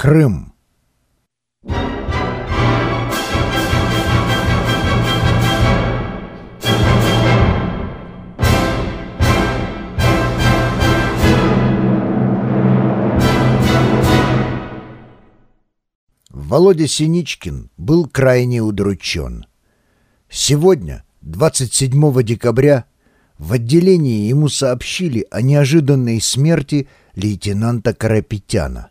Крым. Володя Синичкин был крайне удручен. Сегодня, 27 декабря, в отделении ему сообщили о неожиданной смерти лейтенанта Карапетяна.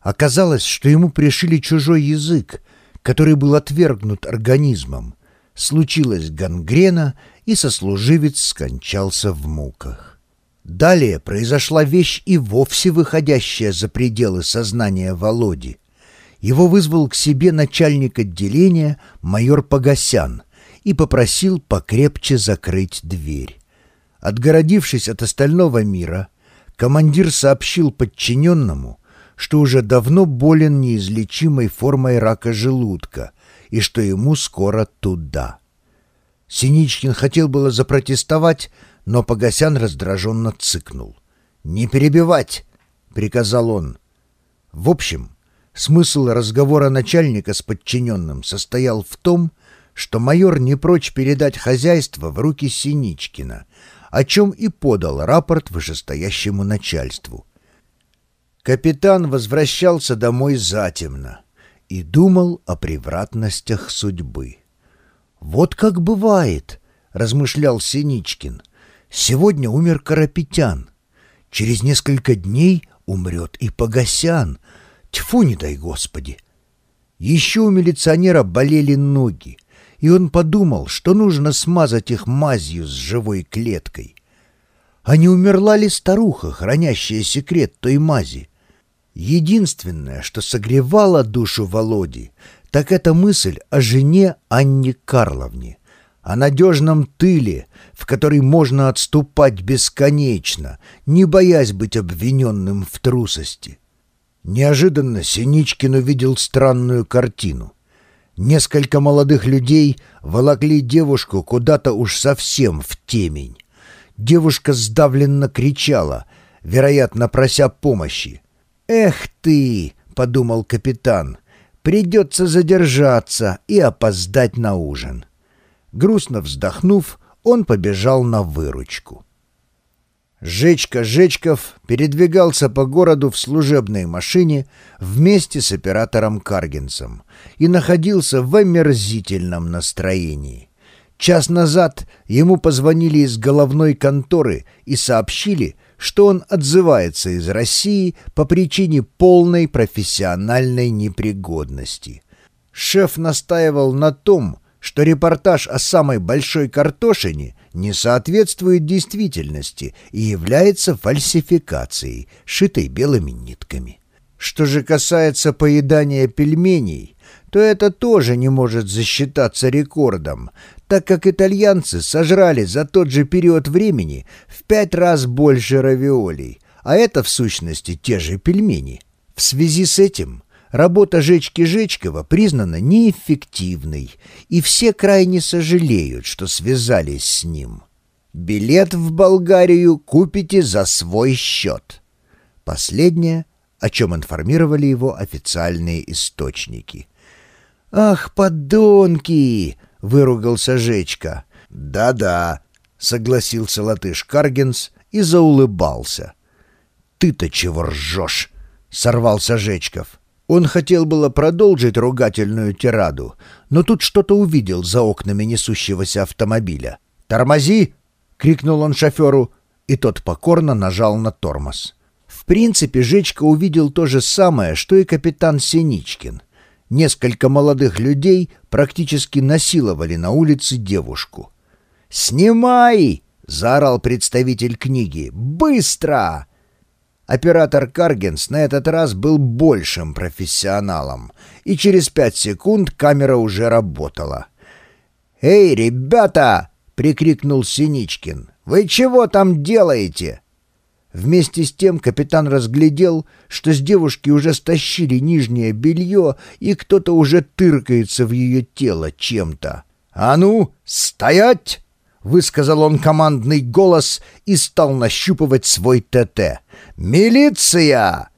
Оказалось, что ему пришили чужой язык, который был отвергнут организмом. Случилась гангрена, и сослуживец скончался в муках. Далее произошла вещь и вовсе выходящая за пределы сознания Володи. Его вызвал к себе начальник отделения майор Погосян и попросил покрепче закрыть дверь. Отгородившись от остального мира, командир сообщил подчиненному, что уже давно болен неизлечимой формой рака желудка и что ему скоро туда. Синичкин хотел было запротестовать, но Погосян раздраженно цыкнул. «Не перебивать!» — приказал он. В общем, смысл разговора начальника с подчиненным состоял в том, что майор не прочь передать хозяйство в руки Синичкина, о чем и подал рапорт вышестоящему начальству. Капитан возвращался домой затемно и думал о превратностях судьбы. «Вот как бывает», — размышлял Синичкин. «Сегодня умер Карапетян. Через несколько дней умрет и Погосян. Тьфу, не дай Господи!» Еще у милиционера болели ноги и он подумал, что нужно смазать их мазью с живой клеткой. А не умерла ли старуха, хранящая секрет той мази? Единственное, что согревало душу Володи, так это мысль о жене Анне Карловне, о надежном тыле, в который можно отступать бесконечно, не боясь быть обвиненным в трусости. Неожиданно Синичкин увидел странную картину — Несколько молодых людей волокли девушку куда-то уж совсем в темень. Девушка сдавленно кричала, вероятно, прося помощи. «Эх ты!» — подумал капитан. «Придется задержаться и опоздать на ужин». Грустно вздохнув, он побежал на выручку. Жечка Жечков передвигался по городу в служебной машине вместе с оператором Каргинсом и находился в омерзительном настроении. Час назад ему позвонили из головной конторы и сообщили, что он отзывается из России по причине полной профессиональной непригодности. Шеф настаивал на том, что репортаж о самой большой картошине не соответствует действительности и является фальсификацией, шитой белыми нитками. Что же касается поедания пельменей, то это тоже не может засчитаться рекордом, так как итальянцы сожрали за тот же период времени в пять раз больше равиолей, а это в сущности те же пельмени. В связи с этим работа Жечки Жечкова признана неэффективной, и все крайне сожалеют, что связались с ним. Билет в Болгарию купите за свой счет. Последнее, о чем информировали его официальные источники. «Ах, подонки!» — выругался Жечка. «Да-да», — согласился латыш Каргенс и заулыбался. «Ты-то чего ржешь?» — сорвался Жечков. Он хотел было продолжить ругательную тираду, но тут что-то увидел за окнами несущегося автомобиля. «Тормози!» — крикнул он шоферу, и тот покорно нажал на тормоз. В принципе, Жечка увидел то же самое, что и капитан Синичкин. Несколько молодых людей практически насиловали на улице девушку. «Снимай!» — заорал представитель книги. «Быстро!» Оператор Каргенс на этот раз был большим профессионалом, и через пять секунд камера уже работала. «Эй, ребята!» — прикрикнул Синичкин. «Вы чего там делаете?» Вместе с тем капитан разглядел, что с девушки уже стащили нижнее белье, и кто-то уже тыркается в ее тело чем-то. «А ну, стоять!» — высказал он командный голос и стал нащупывать свой ТТ. «Милиция!»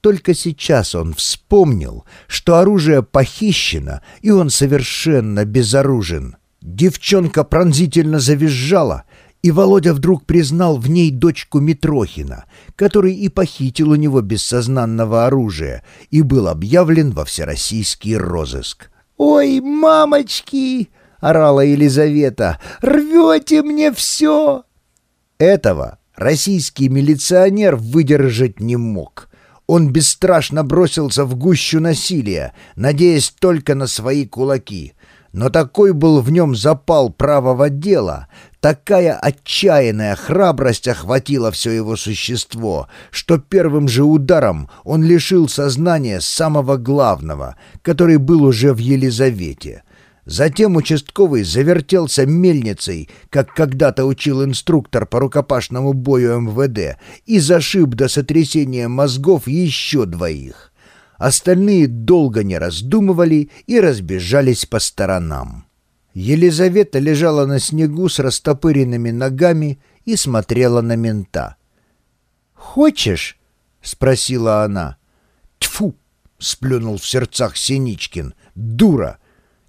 Только сейчас он вспомнил, что оружие похищено, и он совершенно безоружен. Девчонка пронзительно завизжала, и Володя вдруг признал в ней дочку Митрохина, который и похитил у него бессознанного оружия и был объявлен во всероссийский розыск. «Ой, мамочки!» — орала Елизавета. «Рвете мне все!» Этого российский милиционер выдержать не мог — он бесстрашно бросился в гущу насилия, надеясь только на свои кулаки. Но такой был в нем запал правого дела, такая отчаянная храбрость охватила все его существо, что первым же ударом он лишил сознания самого главного, который был уже в Елизавете — Затем участковый завертелся мельницей, как когда-то учил инструктор по рукопашному бою МВД, и зашиб до сотрясения мозгов еще двоих. Остальные долго не раздумывали и разбежались по сторонам. Елизавета лежала на снегу с растопыренными ногами и смотрела на мента. «Хочешь?» — спросила она. «Тьфу!» — сплюнул в сердцах Синичкин. «Дура!»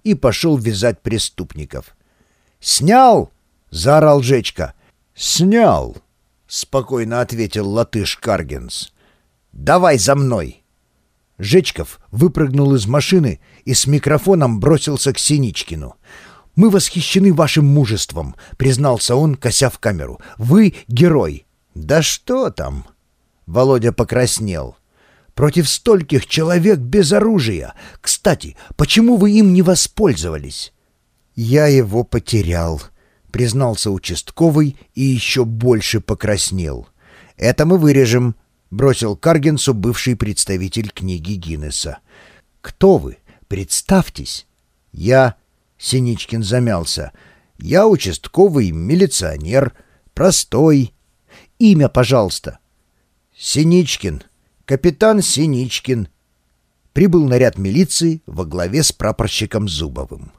и пошел вязать преступников. «Снял!» — заорал Жечка. «Снял!» — спокойно ответил латыш Каргенс. «Давай за мной!» Жечков выпрыгнул из машины и с микрофоном бросился к Синичкину. «Мы восхищены вашим мужеством», — признался он, кося в камеру. «Вы герой». «Да что там?» Володя покраснел против стольких человек без оружия. Кстати, почему вы им не воспользовались?» «Я его потерял», — признался участковый и еще больше покраснел. «Это мы вырежем», — бросил Каргенсу бывший представитель книги Гиннесса. «Кто вы? Представьтесь». «Я...» — Синичкин замялся. «Я участковый милиционер, простой. Имя, пожалуйста». «Синичкин», капитан Синичкин. Прибыл наряд милиции во главе с прапорщиком Зубовым.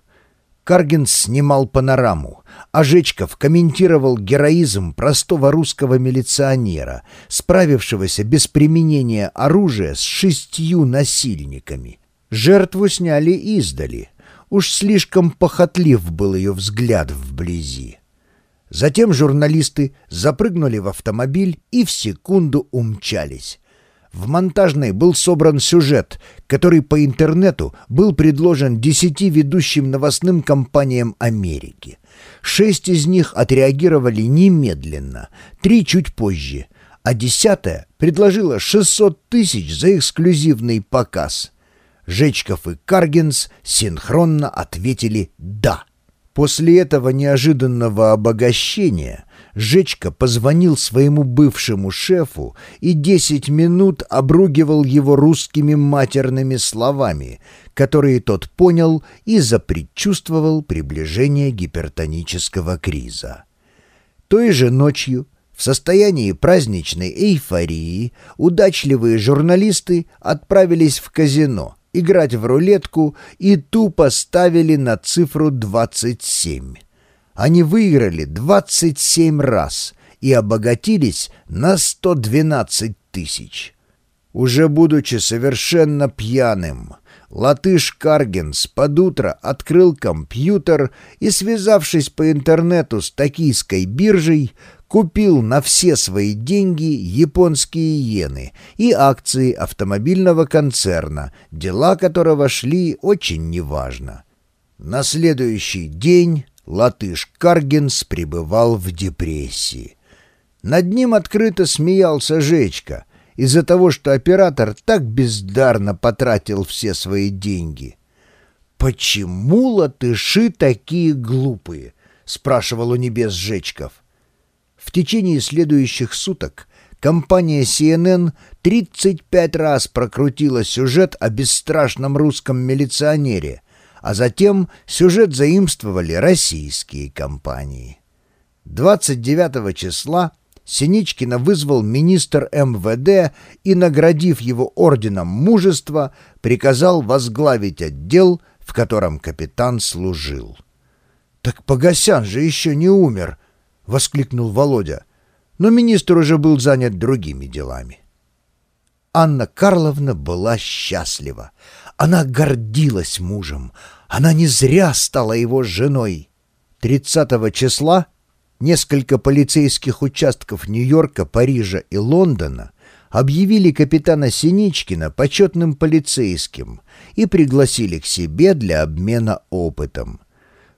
Каргин снимал панораму, а Жечков комментировал героизм простого русского милиционера, справившегося без применения оружия с шестью насильниками. Жертву сняли издали. Уж слишком похотлив был ее взгляд вблизи. Затем журналисты запрыгнули в автомобиль и в секунду умчались. В монтажной был собран сюжет, который по интернету был предложен десяти ведущим новостным компаниям Америки. Шесть из них отреагировали немедленно, три чуть позже, а десятая предложила 600 тысяч за эксклюзивный показ. Жечков и Каргинс синхронно ответили «да». После этого неожиданного обогащения Жечка позвонил своему бывшему шефу и десять минут обругивал его русскими матерными словами, которые тот понял и запредчувствовал приближение гипертонического криза. Той же ночью, в состоянии праздничной эйфории, удачливые журналисты отправились в казино играть в рулетку и тупо ставили на цифру 27. Они выиграли 27 раз и обогатились на 112 тысяч. Уже будучи совершенно пьяным, латыш Каргенс под утро открыл компьютер и, связавшись по интернету с токийской биржей, купил на все свои деньги японские иены и акции автомобильного концерна, дела которого шли очень неважно. На следующий день латыш Каргенс пребывал в депрессии. Над ним открыто смеялся Жечка из-за того, что оператор так бездарно потратил все свои деньги. «Почему латыши такие глупые?» — спрашивал у небес Жечков. В течение следующих суток компания CNN 35 раз прокрутила сюжет о бесстрашном русском милиционере — а затем сюжет заимствовали российские компании. 29 числа Синичкина вызвал министр МВД и, наградив его орденом мужества, приказал возглавить отдел, в котором капитан служил. «Так Погосян же еще не умер!» — воскликнул Володя. Но министр уже был занят другими делами. Анна Карловна была счастлива. Она гордилась мужем. Она не зря стала его женой. 30 числа несколько полицейских участков Нью-Йорка, Парижа и Лондона объявили капитана Синичкина почетным полицейским и пригласили к себе для обмена опытом.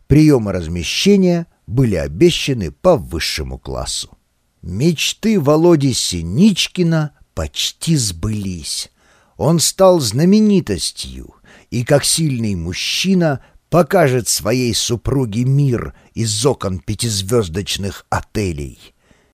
Приемы размещения были обещаны по высшему классу. Мечты Володи Синичкина почти сбылись. Он стал знаменитостью и, как сильный мужчина, покажет своей супруге мир из окон пятизвездочных отелей —